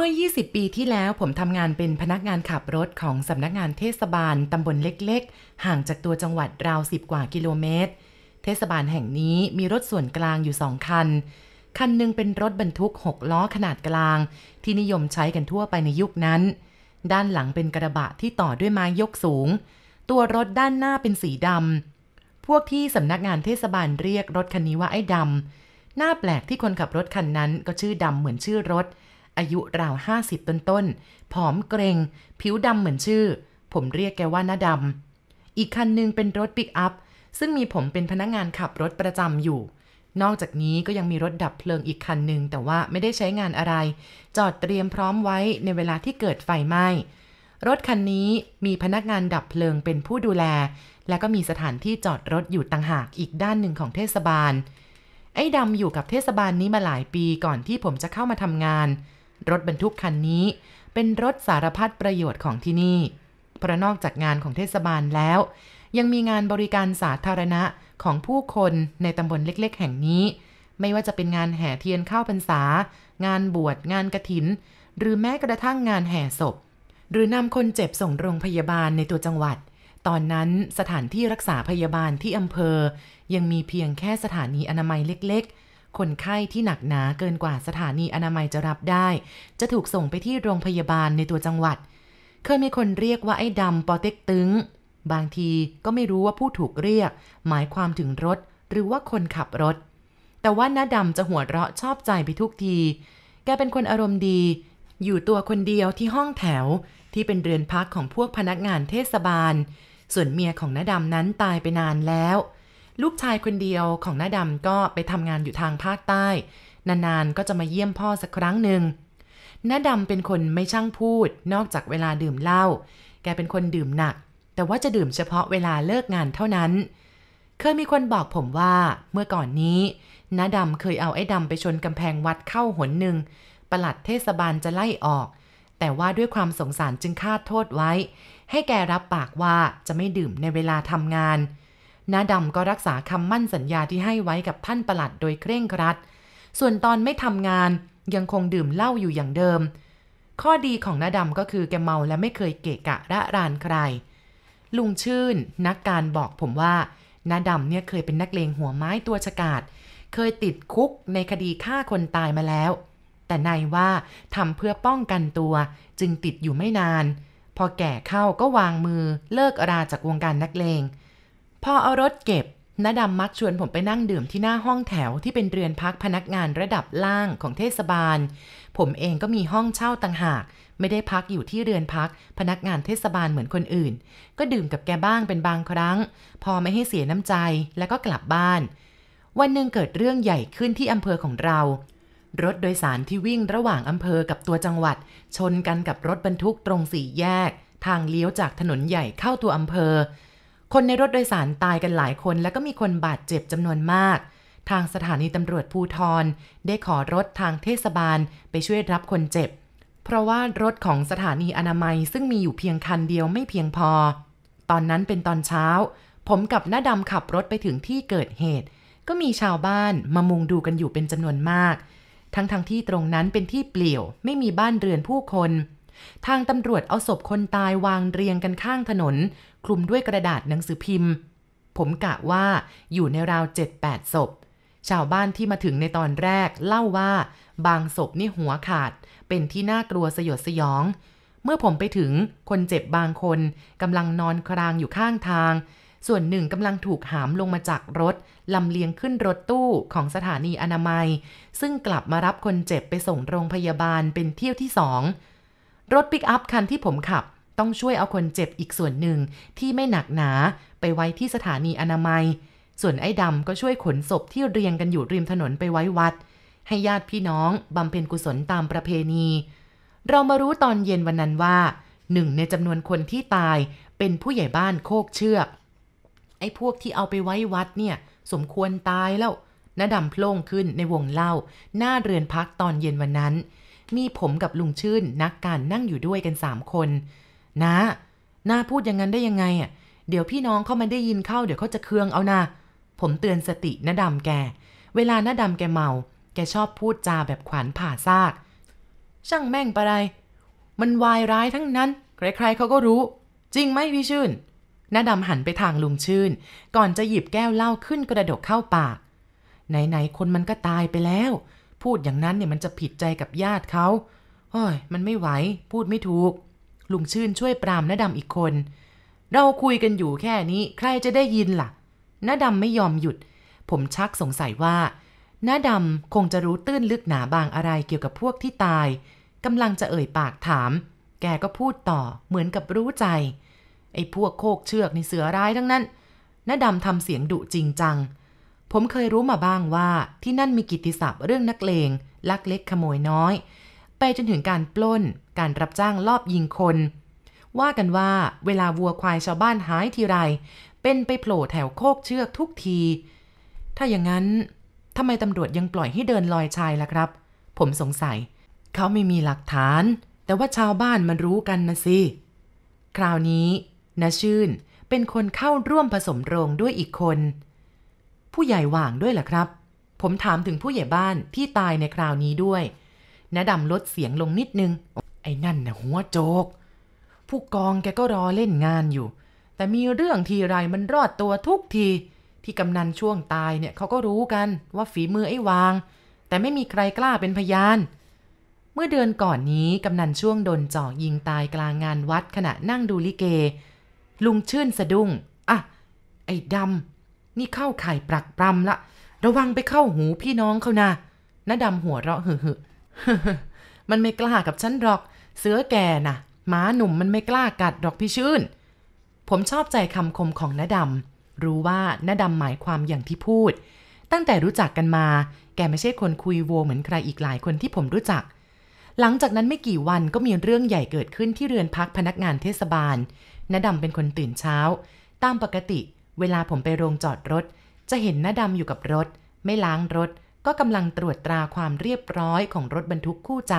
เมื่อ 20 ปีที่แล้วผมทำงานเป็นพนักงานขับรถของสำนักงานเทศบาลตำบลเล็กๆ ห่างจากตัวจังหวัดราว 10 กว่ากิโลเมตร เทศบาลแห่งนี้มีรถส่วนกลางอยู่สองคัน คันหนึ่งเป็นรถบรรทุก 6 ล้อขนาดกลาง ที่นิยมใช้กันทั่วไปในยุคนั้น ด้านหลังเป็นกระบะที่ต่อด้วยไม้ยกสูง ตัวรถด้านหน้าเป็นสีดำพวกที่สำนักงานเทศบาลเรียกรถคันนี้ว่าไอ้ดำหน้าแปลกที่คนขับรถคันนั้นก็ชื่อดำเหมือนชื่อรถ อายุราวห้าสิบต้นๆ ผอมเกรง ผิวดำเหมือนชื่อ ผมเรียกแกว่าหน้าดำ อีกคันหนึ่งเป็นรถปิกอัพ ซึ่งมีผมเป็นพนักงานขับรถประจำอยู่ นอกจากนี้ก็ยังมีรถดับเพลิงอีกคันหนึ่งแต่ว่าไม่ได้ใช้งานอะไร จอดเตรียมพร้อมไว้ในเวลาที่เกิดไฟไหม้รถคันนี้มีพนักงานดับเพลิงเป็นผู้ดูแล และก็มีสถานที่จอดรถอยู่ต่างหากอีกด้านหนึ่งของเทศบาล ไอ้ดำอยู่กับเทศบาลนี้มาหลายปีก่อนที่ผมจะเข้ามาทำงาน รถบรรทุกคันนี้ เป็นรถสารพัดประโยชน์ของที่นี่ เพราะนอกจากงานของเทศบาลแล้ว ยังมีงานบริการสาธารณะของผู้คนในตำบลเล็ก ๆ แห่งนี้ ไม่ว่าจะเป็นงานแห่เทียนเข้าพรรษา งานบวชงานกระถิน หรือแม้กระทั่งงานแห่ศพ หรือนำคนเจ็บส่งโรงพยาบาลในตัวจังหวัดตอนนั้นสถานที่รักษาพยาบาลที่อำเภอ ยังมีเพียงแค่สถานีอนามัยเล็กๆ คนไข้ที่หนักหนาเกินกว่าสถานีอนามัยจะรับได้ จะถูกส่งไปที่โรงพยาบาลในตัวจังหวัด เคยมีคนเรียกว่าไอ้ดำปอเต็กตึง บางทีก็ไม่รู้ว่าผู้ถูกเรียก หมายความถึงรถ หรือว่าคนขับรถ แต่ว่าน้าดำจะหัวเราะชอบใจไปทุกที แกเป็นคนอารมณ์ดี อยู่ตัวคนเดียวที่ห้องแถวที่เป็นเรือนพักของพวกพนักงานเทศบาล ส่วนเมียของน้าดำนั้นตายไปนานแล้ว ลูกชายคนเดียวของน้าดำก็ไปทำงานอยู่ทางภาคใต้ นานๆก็จะมาเยี่ยมพ่อสักครั้งหนึ่งน้าดำเป็นคนไม่ช่างพูด นอกจากเวลาดื่มเหล้า แกเป็นคนดื่มหนัก แต่ว่าจะดื่มเฉพาะเวลาเลิกงานเท่านั้น เคยมีคนบอกผมว่าเมื่อก่อนนี้น้าดำเคยเอาไอ้ดำไปชนกำแพงวัดเข้าหนหนึ่งปลัดเทศบาลจะไล่ออก แต่ว่าด้วยความสงสารจึงคาดโทษไว้ ให้แกรับปากว่าจะไม่ดื่มในเวลาทำงาน น้าดำก็รักษาคำมั่นสัญญาที่ให้ไว้กับท่านประหลัดโดยเคร่งครัด ส่วนตอนไม่ทำงานยังคงดื่มเหล้าอยู่อย่างเดิม ข้อดีของน้าดำก็คือแกเมาและไม่เคยเกะกะระรานใคร ลุงชื่น นักการบอกผมว่าน้าดำเนี่ยเคยเป็นนักเลงหัวไม้ตัวฉกาดเคยติดคุกในคดีฆ่าคนตายมาแล้ว แต่นายว่าทำเพื่อป้องกันตัวจึงติดอยู่ไม่นาน พอแก่เข้าก็วางมือเลิกราจากวงการนักเลง พอเอารถเก็บน้าดำมักชวนผมไปนั่งดื่มที่หน้าห้องแถวที่เป็นเรือนพักพนักงานระดับล่างของเทศบาล ผมเองก็มีห้องเช่าต่างหาก ไม่ได้พักอยู่ที่เรือนพักพนักงานเทศบาลเหมือนคนอื่น ก็ดื่มกับแกบ้างเป็นบางครั้ง พอไม่ให้เสียน้ำใจแล้วก็กลับบ้าน วันหนึ่งเกิดเรื่องใหญ่ขึ้นที่อำเภอของเรา รถโดยสารที่วิ่งระหว่างอำเภอกับตัวจังหวัด ชนกันกับรถบรรทุกตรงสี่แยก ทางเลี้ยวจากถนนใหญ่เข้าตัวอำเภอ คนในรถโดยสารตายกันหลายคนแล้วก็มีคนบาดเจ็บจำนวนมาก ทางสถานีตำรวจภูทรได้ขอรถทางเทศบาลไปช่วยรับคนเจ็บ เพราะว่ารถของสถานีอนามัยซึ่งมีอยู่เพียงคันเดียวไม่เพียงพอ ตอนนั้นเป็นตอนเช้า ผมกับน้าดำขับรถไปถึงที่เกิดเหตุ ก็มีชาวบ้านมามุงดูกันอยู่เป็นจำนวนมาก ทั้งทางที่ตรงนั้นเป็นที่เปลี่ยว ไม่มีบ้านเรือนผู้คนทางตำรวจเอาศพคนตายวางเรียงกันข้างถนน คลุมด้วยกระดาษหนังสือพิมพ์ ผมกะว่าอยู่ในราว 7-8 ศพ ชาวบ้านที่มาถึงในตอนแรกเล่าว่า บางศพนี่หัวขาด เป็นที่น่ากลัวสยดสยอง เมื่อผมไปถึงคนเจ็บบางคนกำลังนอนครางอยู่ข้างทาง ส่วนหนึ่งกำลังถูกหามลงมาจากรถลำเลียงขึ้นรถตู้ของสถานีอนามัย ซึ่งกลับมารับคนเจ็บไปส่งโรงพยาบาลเป็นเที่ยวที่สองรถปิกอัพคันที่ผมขับ ต้องช่วยเอาคนเจ็บอีกส่วนหนึ่งที่ไม่หนักหนาไปไว้ที่สถานีอนามัย ส่วนไอ้ดำก็ช่วยขนศพที่เรียงกันอยู่ริมถนนไปไว้วัด ให้ญาติพี่น้องบำเพ็ญกุศลตามประเพณี เรามารู้ตอนเย็นวันนั้นว่าหนึ่งในจำนวนคนที่ตายเป็นผู้ใหญ่บ้านโคกเชือก ไอ้พวกที่เอาไปไว้วัดเนี่ย สมควรตายแล้วน้าดำโพล่งขึ้นในวงเล่า หน้าเรือนพักตอนเย็นวันนั้น มีผมกับลุงชื่นนักการนั่งอยู่ด้วยกันสามคน นะน้าพูดอย่างนั้นได้ยังไงอะ เดี๋ยวพี่น้องเขามาได้ยินเข้าเดี๋ยวเขาจะเคืองเอานะผมเตือนสติน้าดำแก เวลาน้าดำแกเมา แกชอบพูดจาแบบขวานผ่าซาก ช่างแม่งปะไร มันวายร้ายทั้งนั้น ใครๆเขาก็รู้ จริงไหมพี่ชื่นน้าดำหันไปทางลุงชื่น ก่อนจะหยิบแก้วเหล้าขึ้นกระดกเข้าปาก ไหนๆคนมันก็ตายไปแล้ว พูดอย่างนั้นเนี่ยมันจะผิดใจกับญาติเขาเฮ้ย มันไม่ไหว พูดไม่ถูก ลุงชื่นช่วยปรามน้าดำอีกคน เราคุยกันอยู่แค่นี้ใครจะได้ยินล่ะน้าดำไม่ยอมหยุด ผมชักสงสัยว่าน้าดำคงจะรู้ตื้นลึกหนาบางอะไรเกี่ยวกับพวกที่ตายกำลังจะเอ่ยปากถาม แกก็พูดต่อเหมือนกับรู้ใจ ไอ้พวกโคกเชือกในเสือร้ายทั้งนั้นน้าดำทำเสียงดุจริงจัง ผมเคยรู้มาบ้างว่าที่นั่นมีกิติศัพท์เรื่องนักเลง ลักเล็กขโมยน้อย ไปจนถึงการปล้น การรับจ้างลอบยิงคน ว่ากันว่าเวลาวัวควายชาวบ้านหายทีไร เป็นไปโผล่แถวโคกเชือกทุกที ถ้าอย่างนั้นทำไมตำรวจยังปล่อยให้เดินลอยชายล่ะครับ ผมสงสัย เขาไม่มีหลักฐาน แต่ว่าชาวบ้านมันรู้กันนะสิ คราวนี้นชื่นเป็นคนเข้าร่วมผสมโรงด้วยอีกคน ผู้ใหญ่หว่างด้วยเหรอครับ ผมถามถึงผู้ใหญ่บ้านที่ตายในคราวนี้ด้วย นาดำลดเสียงลงนิดนึง ไอ้นั่นนะหัวโจก ผู้กองแกก็รอเล่นงานอยู่ แต่มีเรื่องทีไรมันรอดตัวทุกที ที่กำนันช่วงตายเนี่ยเขาก็รู้กันว่าฝีมือไอ้วาง แต่ไม่มีใครกล้าเป็นพยาน เมื่อเดือนก่อนนี้กำนันช่วงโดนจ่อยิงตายกลางงานวัดขณะนั่งดูลิเก ลุงชื่นสะดุ้งอะไอ้ดำนี่เข้าไข่ปรักปรำละระวังไปเข้าหูพี่น้องเขานะน้าดำหัวเราะหึ่ มันไม่กล้ากับฉันหรอก เสือแก่น่ะ หมาหนุ่มมันไม่กล้ากัดหรอกพี่ชื่น ผมชอบใจคำคมของน้าดำรู้ว่าน้าดำหมายความอย่างที่พูด ตั้งแต่รู้จักกันมา แกไม่ใช่คนคุยโวเหมือนใครอีกหลายคนที่ผมรู้จัก หลังจากนั้นไม่กี่วันก็มีเรื่องใหญ่เกิดขึ้นที่เรือนพักพนักงานเทศบาลน้าดำเป็นคนตื่นเช้า ตามปกติ เวลาผมไปโรงจอดรถ จะเห็นน้าดำอยู่กับรถ ไม่ล้างรถ ก็กำลังตรวจตราความเรียบร้อยของรถบรรทุกคู่ใจ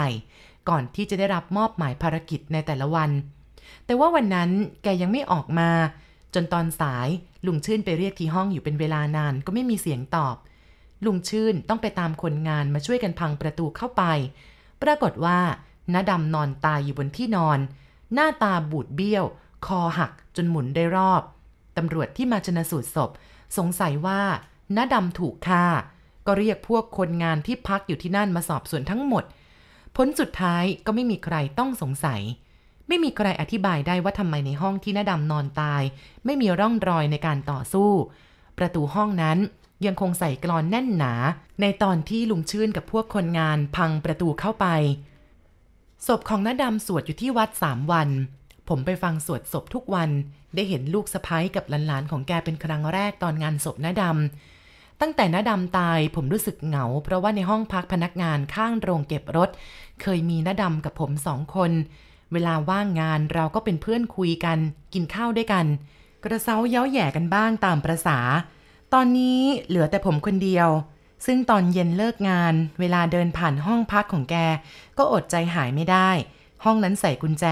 ก่อนที่จะได้รับมอบหมายภารกิจในแต่ละวัน แต่ว่าวันนั้นแกยังไม่ออกมา จนตอนสายลุงชื่นไปเรียกที่ห้องอยู่เป็นเวลานานก็ไม่มีเสียงตอบ ลุงชื่นต้องไปตามคนงานมาช่วยกันพังประตูเข้าไป ปรากฏว่าน้าดำนอนตายอยู่บนที่นอน หน้าตาบูดเบี้ยว คอหักจนหมุนได้รอบตำรวจที่มาชนะสูตรศพ สงสัยว่าน้าดำถูกฆ่า ก็เรียกพวกคนงานที่พักอยู่ที่นั่นมาสอบสวนทั้งหมด ผลสุดท้ายก็ไม่มีใครต้องสงสัย ไม่มีใครอธิบายได้ว่าทำไมในห้องที่น้าดำนอนตาย ไม่มีร่องรอยในการต่อสู้ ประตูห้องนั้นยังคงใส่กรอนแน่นหนา ในตอนที่ลุงชื่นกับพวกคนงานพังประตูเข้าไป ศพของน้าดำสวดอยู่ที่วัดสามวัน ผมไปฟังสวดศพทุกวัน ได้เห็นลูกสะพ้ยกับหลานๆของแกเป็นครั้งแรกตอนงานศพน้าดำ ตั้งแต่น้าดำตายผมรู้สึกเหงา เพราะว่าในห้องพักพนักงานข้างโรงเก็บรถ เคยมีน้าดำกับผมสองคน เวลาว่างงานเราก็เป็นเพื่อนคุยกัน กินข้าวด้วยกัน กระเซาเย้าแย่กันบ้างตามประษา ตอนนี้เหลือแต่ผมคนเดียว ซึ่งตอนเย็นเลิกงาน เวลาเดินผ่านห้องพักของแก ก็อดใจหายไม่ได้ ห้องนั้นใส่กุญแจ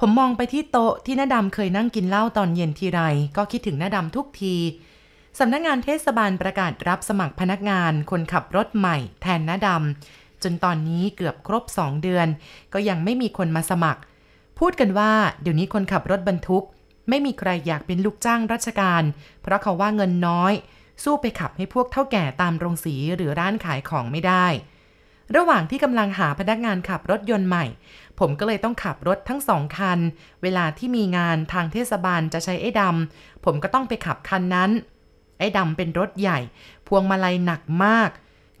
ผมมองไปที่โต๊ะที่น้าดำเคยนั่งกินเหล้าตอนเย็นทีไร ก็คิดถึงน้าดำทุกที สำนักงงานเทศบาลประกาศรับสมัครพนักงานคนขับรถใหม่แทนน้าดำจนตอนนี้เกือบครบสองเดือน ก็ยังไม่มีคนมาสมัคร พูดกันว่าเดี๋ยวนี้คนขับรถบรรทุก ไม่มีใครอยากเป็นลูกจ้างราชการ เพราะเขาว่าเงินน้อย สู้ไปขับให้พวกเท่าแก่ตามโรงสีหรือร้านขายของไม่ได้ระหว่างที่กำลังหาพนักงานขับรถยนต์ใหม่ ผมก็เลยต้องขับรถทั้งสองคัน เวลาที่มีงานทางเทศบาลจะใช้ไอ้ดำผมก็ต้องไปขับคันนั้น ไอ้ดำเป็นรถใหญ่ พวงมาลัยหนักมาก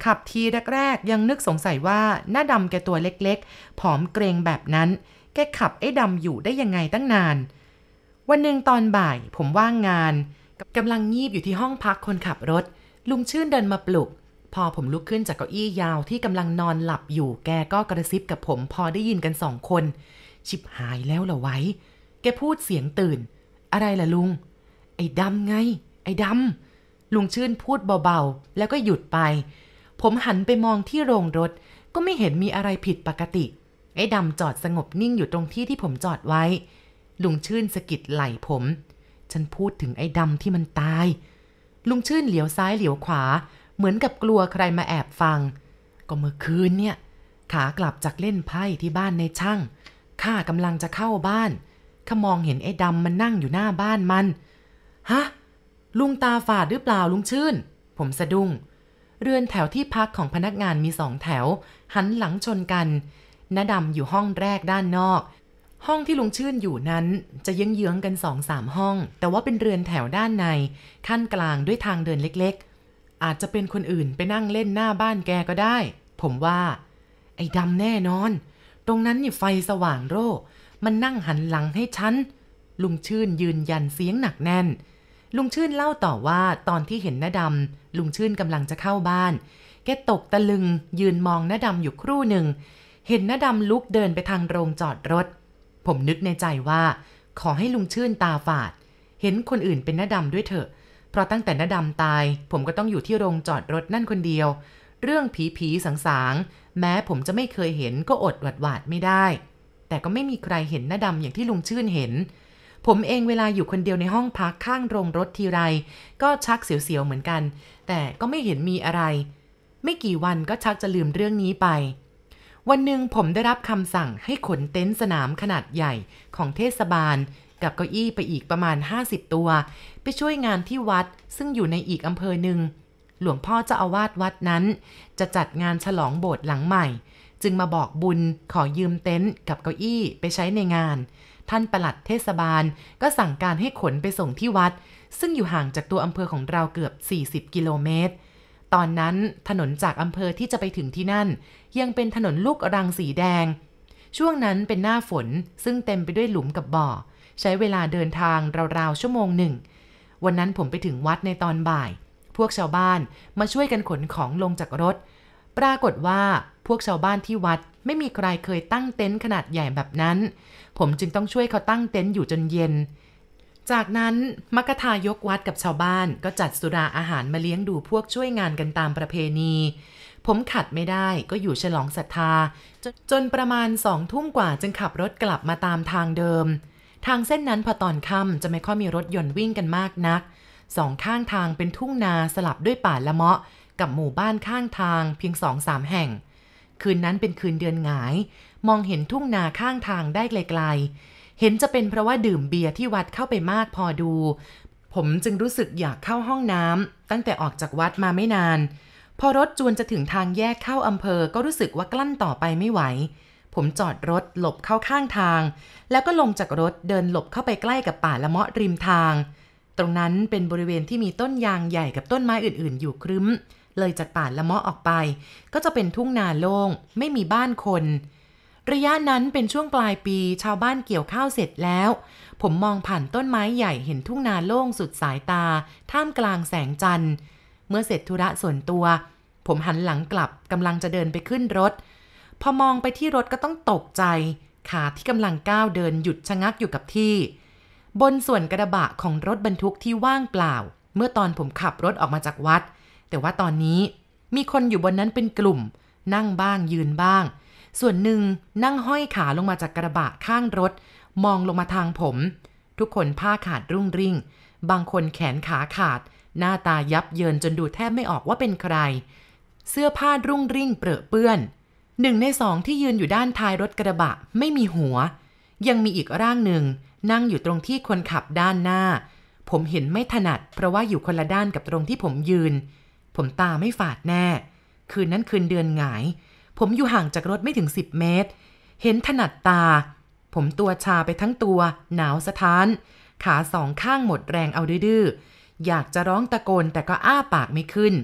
ขับทีแรกๆ ยังนึกสงสัยว่าหน้าดำแกตัวเล็กๆ ผอมเกรงแบบนั้น แกขับไอ้ดำอยู่ได้ยังไงตั้งนาน วันหนึ่งตอนบ่ายผมว่างงานกำลังงีบอยู่ที่ห้องพักคนขับรถ ลุงชื่นเดินมาปลุก พอผมลุกขึ้นจากเก้าอี้ยาวที่กำลังนอนหลับอยู่ แกก็กระซิบกับผมพอได้ยินกันสองคน ชิบหายแล้วเหรอไว้ แกพูดเสียงตื่น อะไรล่ะลุง ไอ้ดำไง ไอ้ดำลุงชื่นพูดเบาๆ แล้วก็หยุดไป ผมหันไปมองที่โรงรถ ก็ไม่เห็นมีอะไรผิดปกติ ไอ้ดำจอดสงบนิ่งอยู่ตรงที่ที่ผมจอดไว้ ลุงชื่นสะกิดไหล่ผม ฉันพูดถึงไอ้ดำที่มันตาย ลุงชื่นเหลียวซ้ายเหลียวขวา เหมือนกับกลัวใครมาแอบฟัง ก็เมื่อคืนเนี่ย ขากลับจากเล่นไพ่ที่บ้านในช่างข้ากำลังจะเข้าบ้านข้ามองเห็นไอ้ดำมันนั่งอยู่หน้าบ้านมัน ฮะ ลุงตาฝาดหรือเปล่าลุงชื่น ผมสะดุ้ง เรือนแถวที่พักของพนักงานมีสองแถว หันหลังชนกันน้าดำอยู่ห้องแรกด้านนอก ห้องที่ลุงชื่นอยู่นั้นจะเยื้องๆกันสองสามห้อง แต่ว่าเป็นเรือนแถวด้านใน ขั้นกลางด้วยทางเดินเล็กๆ อาจจะเป็นคนอื่นไปนั่งเล่นหน้าบ้านแกก็ได้ ผมว่า ไอ้ดำแน่นอน ตรงนั้นนี่ไฟสว่างโร่มันนั่งหันหลังให้ฉันลุงชื่นยืนยันเสียงหนักแน่น ลุงชื่นเล่าต่อว่าตอนที่เห็นน้าดำลุงชื่นกำลังจะเข้าบ้าน แกตกตะลึง ยืนมองน้าดำอยู่ครู่หนึ่ง เห็นน้าดำลุกเดินไปทางโรงจอดรถ ผมนึกในใจว่า ขอให้ลุงชื่นตาฝาด เห็นคนอื่นเป็นน้าดำด้วยเถอะ เพราะตั้งแต่น้าดำตาย ผมก็ต้องอยู่ที่โรงจอดรถนั่นคนเดียว เรื่องผีผีสางสางๆแม้ผมจะไม่เคยเห็นก็อดหวัดหวาดไม่ได้ แต่ก็ไม่มีใครเห็นน้าดำอย่างที่ลุงชื่นเห็น ผมเองเวลาอยู่คนเดียวในห้องพักข้างโรงรถทีไร ก็ชักเสียวๆเหมือนกัน แต่ก็ไม่เห็นมีอะไร ไม่กี่วันก็ชักจะลืมเรื่องนี้ไป วันหนึ่งผมได้รับคำสั่งให้ขนเต็นท์สนามขนาดใหญ่ของเทศบาล กับเก้าอี้ไปอีกประมาณ 50 ตัว ไปช่วยงานที่วัดซึ่งอยู่ในอีกอำเภอหนึ่งหลวงพ่อเจ้าอาวาสวัดนั้น จะจัดงานฉลองโบสถ์หลังใหม่ จึงมาบอกบุญขอยืมเต็นท์กับเก้าอี้ไปใช้ในงาน ท่านประหลัดเทศบาล ก็สั่งการให้ขนไปส่งที่วัด ซึ่งอยู่ห่างจากตัวอำเภอของเราเกือบ 40 กิโลเมตร ตอนนั้นถนนจากอำเภอที่จะไปถึงที่นั่น ยังเป็นถนนลูกรังสีแดง ช่วงนั้นเป็นหน้าฝนซึ่งเต็มไปด้วยหลุมกับบ่อ ใช้เวลาเดินทางราวๆชั่วโมงหนึ่ง วันนั้นผมไปถึงวัดในตอนบ่าย พวกชาวบ้านมาช่วยกันขนของลงจากรถ ปรากฏว่าพวกชาวบ้านที่วัดไม่มีใครเคยตั้งเต็นท์ขนาดใหญ่แบบนั้น ผมจึงต้องช่วยเขาตั้งเต็นท์อยู่จนเย็น จากนั้นมกทายกวัดกับชาวบ้านก็จัดสุราอาหารมาเลี้ยงดูพวกช่วยงานกันตามประเพณี ผมขัดไม่ได้ก็อยู่ฉลองศรัทธาจจนประมาณสองทุ่มกว่าจึงขับรถกลับมาตามทางเดิม ทางเส้นนั้นพอตอนค่ำจะไม่ค่อยมีรถยนต์วิ่งกันมากนักสองข้างทางเป็นทุ่งนาสลับด้วยป่าละเมาะ กับหมู่บ้านข้างทางเพียงสองสามแห่ง คืนนั้นเป็นคืนเดือนหงาย มองเห็นทุ่งนาข้างทางได้ไกลๆ เห็นจะเป็นเพราะว่าดื่มเบียร์ที่วัดเข้าไปมากพอดู ผมจึงรู้สึกอยากเข้าห้องน้ำตั้งแต่ออกจากวัดมาไม่นาน พอรถจวนจะถึงทางแยกเข้าอำเภอก็รู้สึกว่ากลั้นต่อไปไม่ไหวผมจอดรถหลบเข้าข้างทาง แล้วก็ลงจากรถเดินหลบเข้าไปใกล้กับป่าละเมาะริมทาง ตรงนั้นเป็นบริเวณที่มีต้นยางใหญ่กับต้นไม้อื่นๆ อยู่ครึ้ม เลยจากป่าละเมาะออกไป ก็จะเป็นทุ่งนาโล่งไม่มีบ้านคน ระยะนั้นเป็นช่วงปลายปีชาวบ้านเกี่ยวข้าวเสร็จแล้ว ผมมองผ่านต้นไม้ใหญ่เห็นทุ่งนาโล่งสุดสายตา ท่ามกลางแสงจันทร์ เมื่อเสร็จธุระส่วนตัว ผมหันหลังกลับกำลังจะเดินไปขึ้นรถ พอมองไปที่รถก็ต้องตกใจ ขาที่กำลังก้าวเดินหยุดชะงักอยู่กับที่บนส่วนกระบะของรถบรรทุกที่ว่างเปล่า เมื่อตอนผมขับรถออกมาจากวัด แต่ว่าตอนนี้มีคนอยู่บนนั้นเป็นกลุ่ม นั่งบ้างยืนบ้าง ส่วนหนึ่งนั่งห้อยขาลงมาจากกระบะข้างรถ มองลงมาทางผม ทุกคนผ้าขาดรุ่งริ่ง บางคนแขนขาขาด หน้าตายับเยินจนดูแทบไม่ออกว่าเป็นใคร เสื้อผ้ารุ่งริ่งเปรอะเปื้อนหนึ่งในสองที่ยืนอยู่ด้านท้ายรถกระบะไม่มีหัว ยังมีอีกร่างหนึ่ง นั่งอยู่ตรงที่คนขับด้านหน้า ผมเห็นไม่ถนัด เพราะว่าอยู่คนละด้านกับตรงที่ผมยืน ผมตาไม่ฝาดแน่ คืนนั้นคืนเดือนหงาย ผมอยู่ห่างจากรถไม่ถึง10เมตร เห็นถนัดตา ผมตัวชาไปทั้งตัว หนาวสะท้าน ขาสองข้างหมดแรงเอาดื้อๆอยากจะร้องตะโกนแต่ก็อ้าปากไม่ขึ้น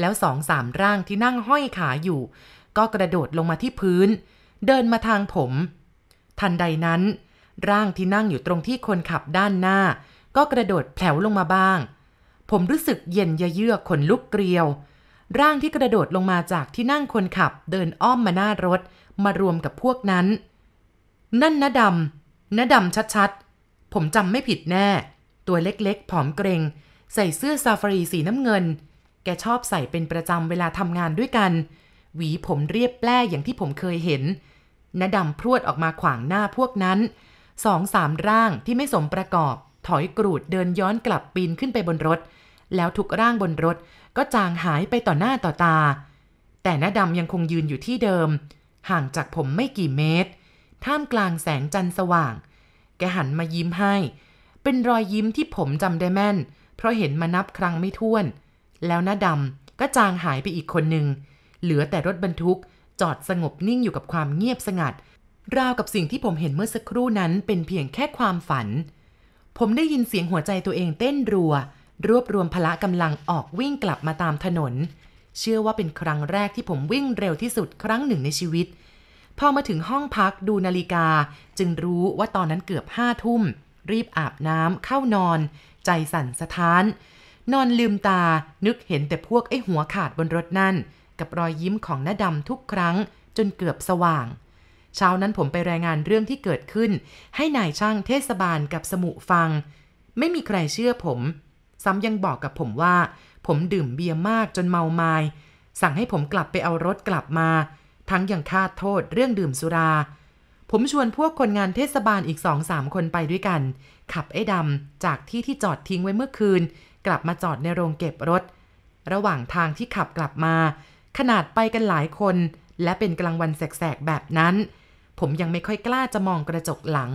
แล้วสองสามร่างที่นั่งห้อยขาอยู่ ก็กระโดดลงมาที่พื้น เดินมาทางผม ทันใดนั้น ร่างที่นั่งอยู่ตรงที่คนขับด้านหน้า ก็กระโดดแผลวลงมาบ้าง ผมรู้สึกเย็นเยือกขนลุกเกลียว ร่างที่กระโดดลงมาจากที่นั่งคนขับ เดินอ้อมมาหน้ารถ มารวมกับพวกนั้น นั่นนะดำนะดำชัดๆ ผมจำไม่ผิดแน่ ตัวเล็กๆ ผอมเกรง ใส่เสื้อซาฟารีสีน้ำเงิน แกชอบใส่เป็นประจำเวลาทำงานด้วยกัน หวีผมเรียบแปร่อย่างที่ผมเคยเห็นนะดำพรวดออกมาขวางหน้าพวกนั้นสองสามร่างที่ไม่สมประกอบ ถอยกรูดเดินย้อนกลับปีนขึ้นไปบนรถ แล้วทุกร่างบนรถก็จางหายไปต่อหน้าต่อตา แต่น้าดำยังคงยืนอยู่ที่เดิม ห่างจากผมไม่กี่เมตร ท่ามกลางแสงจันทร์สว่าง แกหันมายิ้มให้ เป็นรอยยิ้มที่ผมจำได้แม่น เพราะเห็นมานับครั้งไม่ถ้วน แล้วหน้าดำก็จางหายไปอีกคนหนึ่ง เหลือแต่รถบรรทุกจอดสงบนิ่งอยู่กับความเงียบสงัด ราวกับสิ่งที่ผมเห็นเมื่อสักครู่นั้นเป็นเพียงแค่ความฝัน ผมได้ยินเสียงหัวใจตัวเองเต้นรัว รวบรวมพละกำลังออกวิ่งกลับมาตามถนน เชื่อว่าเป็นครั้งแรกที่ผมวิ่งเร็วที่สุดครั้งหนึ่งในชีวิต พอมาถึงห้องพักดูนาฬิกา จึงรู้ว่าตอนนั้นเกือบห้าทุ่ม รีบอาบน้ำเข้านอน ใจสั่นสะท้าน นอนลืมตานึกเห็นแต่พวกไอ้หัวขาดบนรถนั่น กับรอยยิ้มของน้าดำทุกครั้ง จนเกือบสว่างเช้านั้นผมไปรายงานเรื่องที่เกิดขึ้น ให้นายช่างเทศบาลกับสมุฟัง ไม่มีใครเชื่อผม ซ้ำยังบอกกับผมว่า ผมดื่มเบียร์มากจนเมามายสั่งให้ผมกลับไปเอารถกลับมา ทั้งยังคาดโทษเรื่องดื่มสุรา ผมชวนพวกคนงานเทศบาลอีกสองสามคนไปด้วยกัน ขับไอ้ดำจากที่ที่จอดทิ้งไว้เมื่อคืน กลับมาจอดในโรงเก็บรถ ระหว่างทางที่ขับกลับมา ขนาดไปกันหลายคน และเป็นกลางวันแสกๆแบบนั้น ผมยังไม่ค่อยกล้าจะมองกระจกหลัง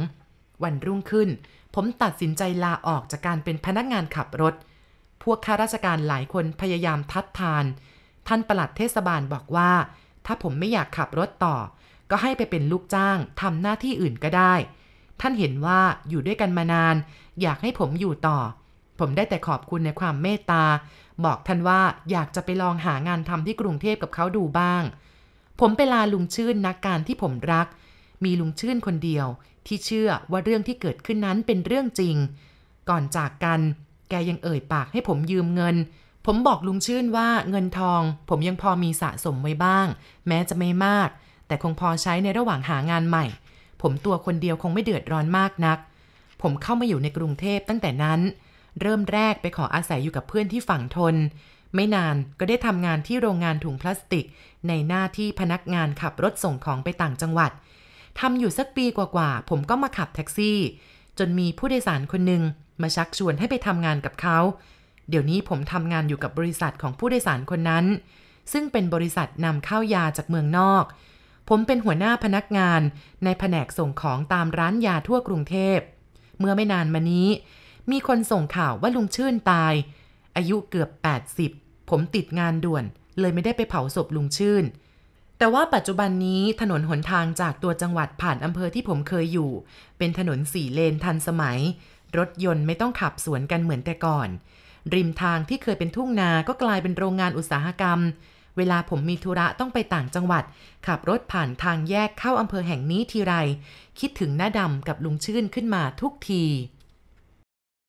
วันรุ่งขึ้น ผมตัดสินใจลาออกจากการเป็นพนักงานขับรถ พวกข้าราชการหลายคนพยายามทัดทาน ท่านประหลัดเทศบาลบอกว่า ถ้าผมไม่อยากขับรถต่อ ก็ให้ไปเป็นลูกจ้างทำหน้าที่อื่นก็ได้ ท่านเห็นว่าอยู่ด้วยกันมานาน อยากให้ผมอยู่ต่อ ผมได้แต่ขอบคุณในความเมตตา บอกท่านว่าอยากจะไปลองหางานทำที่กรุงเทพกับเขาดูบ้าง ผมไปลาลุงชื่นนักการที่ผมรัก มีลุงชื่นคนเดียว ที่เชื่อว่าเรื่องที่เกิดขึ้นนั้นเป็นเรื่องจริง ก่อนจากกัน แกยังเอ่ยปากให้ผมยืมเงิน ผมบอกลุงชื่นว่าเงินทอง ผมยังพอมีสะสมไว้บ้าง แม้จะไม่มาก แต่คงพอใช้ในระหว่างหางานใหม่ ผมตัวคนเดียวคงไม่เดือดร้อนมากนัก ผมเข้ามาอยู่ในกรุงเทพตั้งแต่นั้น เริ่มแรกไปขออาศัยอยู่กับเพื่อนที่ฝั่งทน ไม่นานก็ได้ทำงานที่โรงงานถุงพลาสติก ในหน้าที่พนักงานขับรถส่งของไปต่างจังหวัด ทำอยู่สักปีกว่าๆ ผมก็มาขับแท็กซี่ จนมีผู้โดยสารคนหนึ่งมาชักชวนให้ไปทำงานกับเขา เดี๋ยวนี้ผมทำงานอยู่กับบริษัทของผู้โดยสารคนนั้น ซึ่งเป็นบริษัทนำเข้ายาจากเมืองนอก ผมเป็นหัวหน้าพนักงานในแผนกส่งของตามร้านยาทั่วกรุงเทพ เมื่อไม่นานมานี้ มีคนส่งข่าวว่าลุงชื่นตาย อายุเกือบ 80 ผมติดงานด่วน เลยไม่ได้ไปเผาศพลุงชื่น แต่ว่าปัจจุบันนี้ถนนหนทางจากตัวจังหวัดผ่านอำเภอที่ผมเคยอยู่ เป็นถนนสี่เลนทันสมัย รถยนต์ไม่ต้องขับสวนกันเหมือนแต่ก่อน ริมทางที่เคยเป็นทุ่งนาก็กลายเป็นโรงงานอุตสาหกรรม เวลาผมมีธุระต้องไปต่างจังหวัด ขับรถผ่านทางแยกเข้าอำเภอแห่งนี้ทีไร คิดถึงหน้าดำกับลุงชื่นขึ้นมาทุกที